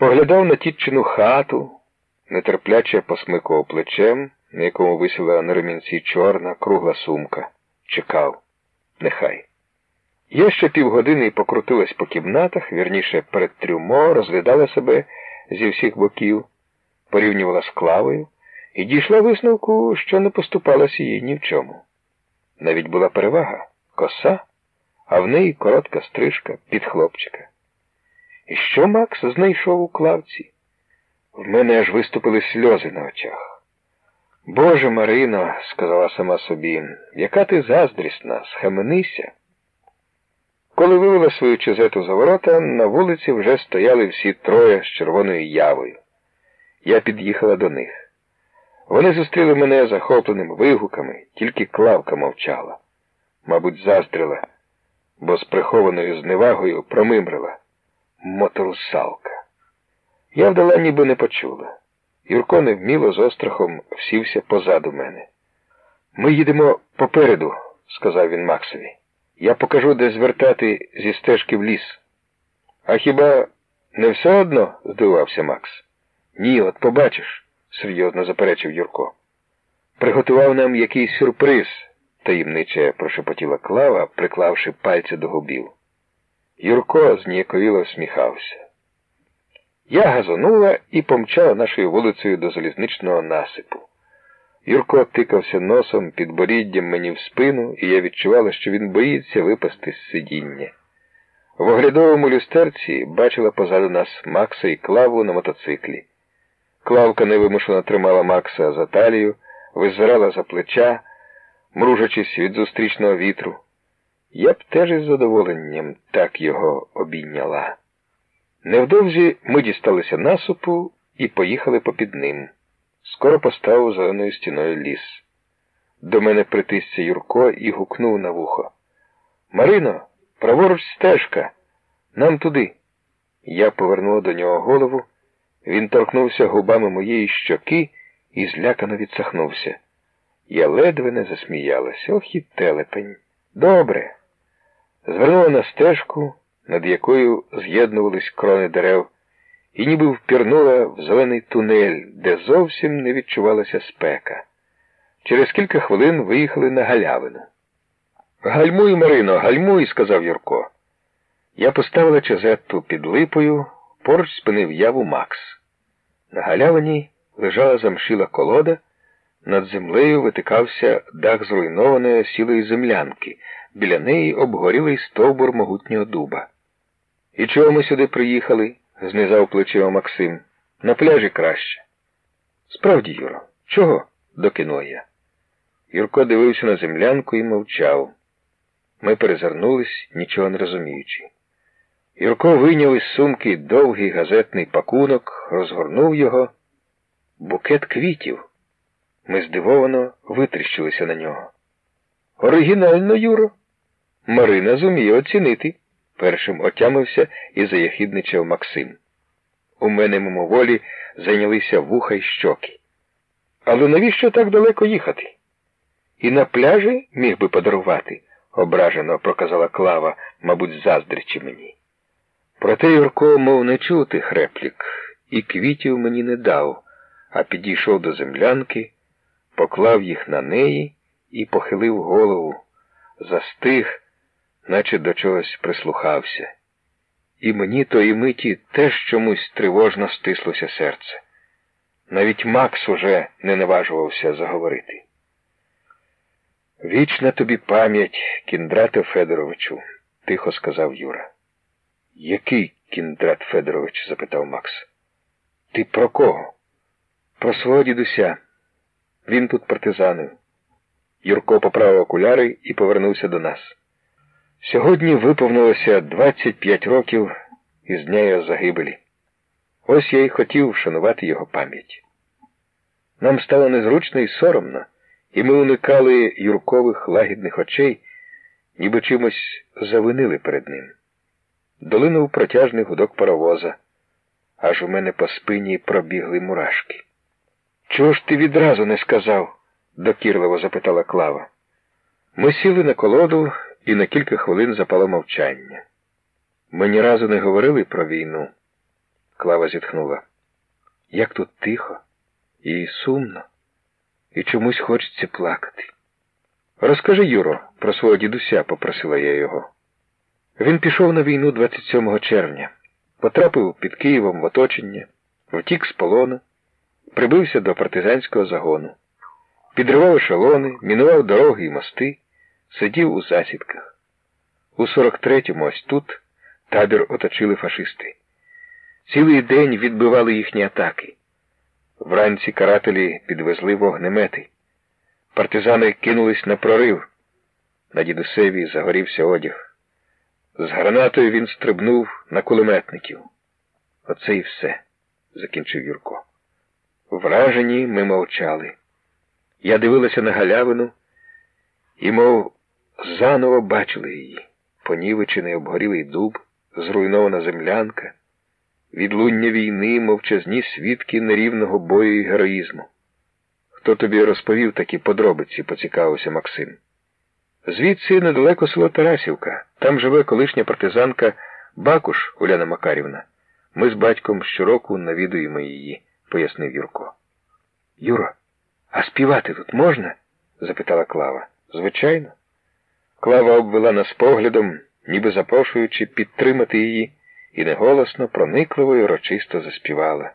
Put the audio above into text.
Поглядав на тітчину хату, нетерпляче посмикував плечем, на якому висіла на ремінці чорна, кругла сумка. Чекав. Нехай. Я ще півгодини покрутилась по кімнатах, вірніше перед трюмо, розглядала себе зі всіх боків, порівнювала з клавою і дійшла висновку, що не поступалася їй ні в чому. Навіть була перевага коса, а в неї коротка стрижка під хлопчика. І що Макс знайшов у клавці? В мене аж виступили сльози на очах. Боже Марино, сказала сама собі, яка ти заздрісна, схаменися. Коли вивела свою чезету за ворота, на вулиці вже стояли всі троє з червоною явою. Я під'їхала до них. Вони зустріли мене захопленими вигуками, тільки клавка мовчала. Мабуть, заздрила, бо з прихованою зневагою промимрила. Моторусалка. Я вдала, ніби не почула. Юрко невміло з острахом всівся позаду мене. Ми їдемо попереду, сказав він Максові. Я покажу, де звертати зі стежки в ліс. А хіба не все одно? здивувався Макс. Ні, от побачиш, серйозно заперечив Юрко. Приготував нам якийсь сюрприз, таємниче прошепотіла клава, приклавши пальці до губів. Юрко зніяковіло всміхався. Я газонула і помчала нашою вулицею до залізничного насипу. Юрко тикався носом під боріддям мені в спину, і я відчувала, що він боїться випасти з сидіння. В оглядовому люстерці бачила позаду нас Макса і клаву на мотоциклі. Клавка невимушено тримала Макса за талію, визирала за плеча, мружачись від зустрічного вітру. Я б теж із задоволенням так його обійняла. Невдовзі ми дісталися насупу і поїхали попід ним. Скоро поставив зеленою стіною ліс. До мене притисся Юрко і гукнув на вухо. Марино, праворуч стежка, нам туди. Я повернула до нього голову. Він торкнувся губами моєї щоки і злякано відсахнувся. Я ледве не засміялася. Ох і телепень. Добре. Звернула на стежку, над якою з'єднувались крони дерев і ніби впірнула в зелений тунель, де зовсім не відчувалася спека. Через кілька хвилин виїхали на галявину. Гальмуй, Марино, гальмуй, сказав Юрко. Я поставила чезетту під липою, поруч спинив яву Макс. На галявині лежала замшила колода, над землею витикався дах зруйнованої сілої землянки, біля неї обгорілий стовбур могутнього дуба. І чого ми сюди приїхали? знизав плечима Максим. На пляжі краще. Справді, Юро, чого? докинув я. Юрко дивився на землянку і мовчав. Ми перезирнулись, нічого не розуміючи. Юрко вийняв із сумки довгий газетний пакунок, розгорнув його. Букет квітів. Ми здивовано витріщилися на нього. Оригінально, Юро. Марина зуміє оцінити. Першим отямився і заяхідничав Максим. У мене мимоволі зайнялися вуха й щоки. Але навіщо так далеко їхати? І на пляжі міг би подарувати, ображено проказала Клава, мабуть, заздрячи мені. Проте Юрко, мов не чув тих реплік, і квітів мені не дав, а підійшов до землянки, поклав їх на неї і похилив голову, застиг наче до чогось прислухався. І мені тої миті теж чомусь тривожно стислося серце. Навіть Макс уже не наважувався заговорити. Вічна тобі пам'ять, Кіндрате Федоровичу, тихо сказав Юра. Який Кіндрат Федорович? запитав Макс. Ти про кого? Про свого дідуся. Він тут партизанив. Юрко поправив окуляри і повернувся до нас. Сьогодні виповнилося 25 років із дня його загибелі. Ось я й хотів вшанувати його пам'ять. Нам стало незручно і соромно, і ми уникали юркових лагідних очей, ніби чимось завинили перед ним. Долинув протяжний гудок паровоза, аж у мене по спині пробігли мурашки. Чого ж ти відразу не сказав? докірливо запитала Клава. Ми сіли на колоду і на кілька хвилин запало мовчання. Ми ні разу не говорили про війну. Клава зітхнула. Як тут тихо і сумно, і чомусь хочеться плакати. Розкажи, Юро, про свого дідуся, попросила я його. Він пішов на війну 27 червня, потрапив під Києвом в оточення, втік з полону, прибився до партизанського загону, підривав ешелони, мінував дороги і мости, сидів у засідках. У 43-му ось тут табір оточили фашисти. Цілий день відбивали їхні атаки. Вранці карателі підвезли вогнемети. Партизани кинулись на прорив. На дідусеві загорівся одяг. З гранатою він стрибнув на кулеметників. Оце і все, закінчив Юрко. Вражені ми мовчали. Я дивилася на галявину і, мов, заново бачили її. Понівечений обгорілий дуб, зруйнована землянка, відлуння війни, мовчазні свідки нерівного бою і героїзму. Хто тобі розповів такі подробиці, поцікавився Максим. Звідси недалеко село Тарасівка. Там живе колишня партизанка Бакуш Уляна Макарівна. Ми з батьком щороку навідуємо її, пояснив Юрко. Юро, а співати тут можна? запитала Клава. Звичайно. Клава обвела нас поглядом, ніби запрошуючи підтримати її, і неголосно, проникливо й урочисто заспівала.